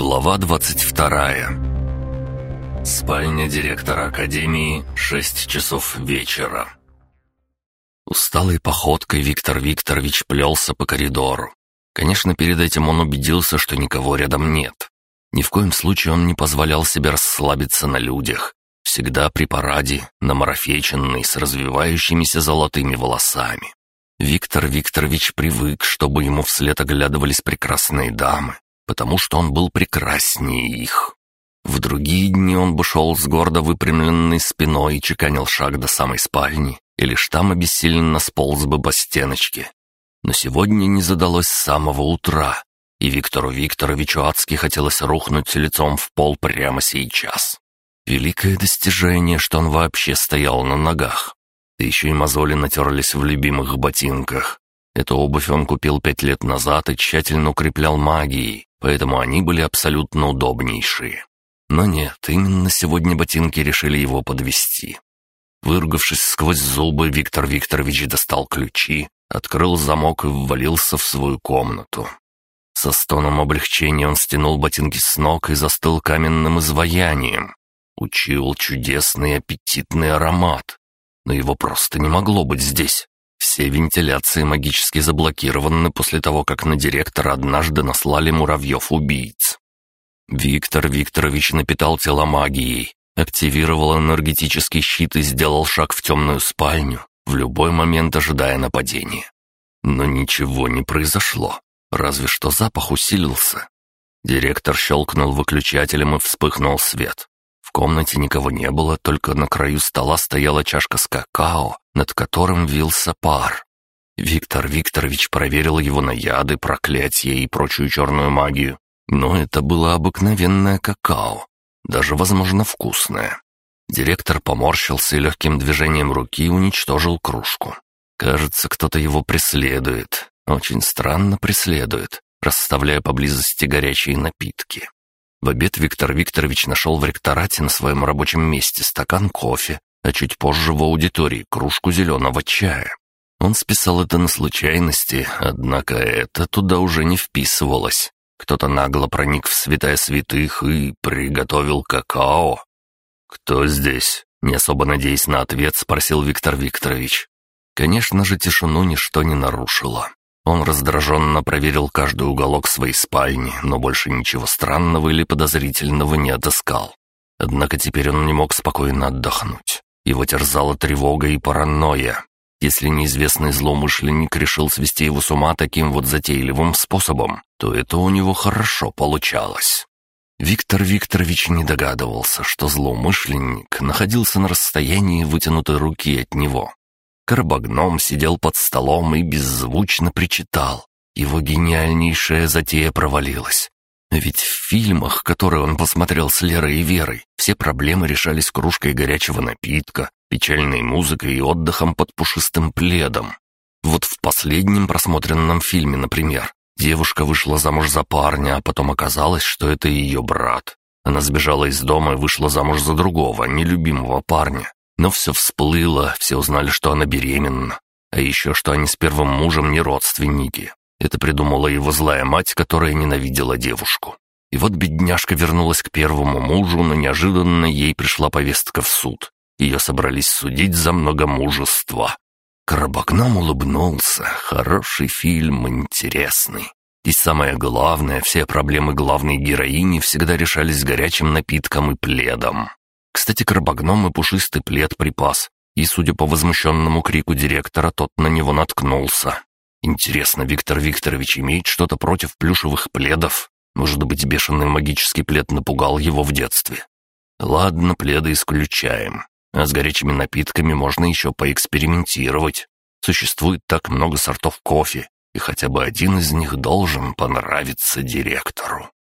Глава 22 Спальня директора академии, 6 часов вечера. Усталой походкой Виктор Викторович плелся по коридору. Конечно, перед этим он убедился, что никого рядом нет. Ни в коем случае он не позволял себе расслабиться на людях. Всегда при параде, намарафеченный, с развивающимися золотыми волосами. Виктор Викторович привык, чтобы ему вслед оглядывались прекрасные дамы, потому что он был прекраснее их. В другие дни он бы шел с гордо выпрямленной спиной и чеканил шаг до самой спальни, и лишь там обессиленно сполз бы по стеночке. Но сегодня не задалось с самого утра, и Виктору Викторовичу адски хотелось рухнуть лицом в пол прямо сейчас. Великое достижение, что он вообще стоял на ногах. Да еще и мозоли натерлись в любимых ботинках. Эту обувь он купил пять лет назад и тщательно укреплял магией, поэтому они были абсолютно удобнейшие. Но нет, именно сегодня ботинки решили его подвести. Выругавшись сквозь зубы, Виктор Викторович достал ключи, открыл замок и ввалился в свою комнату. Со стоном облегчения он стянул ботинки с ног и застыл каменным изваянием. Учил чудесный аппетитный аромат. Но его просто не могло быть здесь. Все вентиляции магически заблокированы после того, как на директора однажды наслали муравьев-убийц. Виктор Викторович напитал тело магией, активировал энергетический щит и сделал шаг в темную спальню, в любой момент ожидая нападения. Но ничего не произошло, разве что запах усилился. Директор щелкнул выключателем и вспыхнул свет. Комнате никого не было, только на краю стола стояла чашка с какао, над которым вился пар. Виктор Викторович проверил его на яды, проклятия и прочую черную магию. Но это было обыкновенное какао, даже, возможно, вкусное. Директор поморщился и легким движением руки уничтожил кружку. Кажется, кто-то его преследует. Очень странно преследует, расставляя поблизости горячие напитки. В обед Виктор Викторович нашел в ректорате на своем рабочем месте стакан кофе, а чуть позже в аудитории кружку зеленого чая. Он списал это на случайности, однако это туда уже не вписывалось. Кто-то нагло проник в святая святых и приготовил какао. «Кто здесь?» — не особо надеясь на ответ, спросил Виктор Викторович. Конечно же, тишину ничто не нарушило. Он раздраженно проверил каждый уголок своей спальни, но больше ничего странного или подозрительного не отыскал. Однако теперь он не мог спокойно отдохнуть. Его терзала тревога и паранойя. Если неизвестный злоумышленник решил свести его с ума таким вот затейливым способом, то это у него хорошо получалось. Виктор Викторович не догадывался, что злоумышленник находился на расстоянии вытянутой руки от него. Карбогном сидел под столом и беззвучно причитал. Его гениальнейшая затея провалилась. Ведь в фильмах, которые он посмотрел с Лерой и Верой, все проблемы решались кружкой горячего напитка, печальной музыкой и отдыхом под пушистым пледом. Вот в последнем просмотренном фильме, например, девушка вышла замуж за парня, а потом оказалось, что это ее брат. Она сбежала из дома и вышла замуж за другого, нелюбимого парня. Но все всплыло, все узнали, что она беременна. А еще, что они с первым мужем не родственники. Это придумала его злая мать, которая ненавидела девушку. И вот бедняжка вернулась к первому мужу, но неожиданно ей пришла повестка в суд. Ее собрались судить за многомужество. Карабагном улыбнулся. Хороший фильм, интересный. И самое главное, все проблемы главной героини всегда решались горячим напитком и пледом. Кстати, крабогном и пушистый плед припас, и, судя по возмущенному крику директора, тот на него наткнулся. Интересно, Виктор Викторович имеет что-то против плюшевых пледов? Может быть, бешеный магический плед напугал его в детстве? Ладно, пледы исключаем. А с горячими напитками можно еще поэкспериментировать. Существует так много сортов кофе, и хотя бы один из них должен понравиться директору.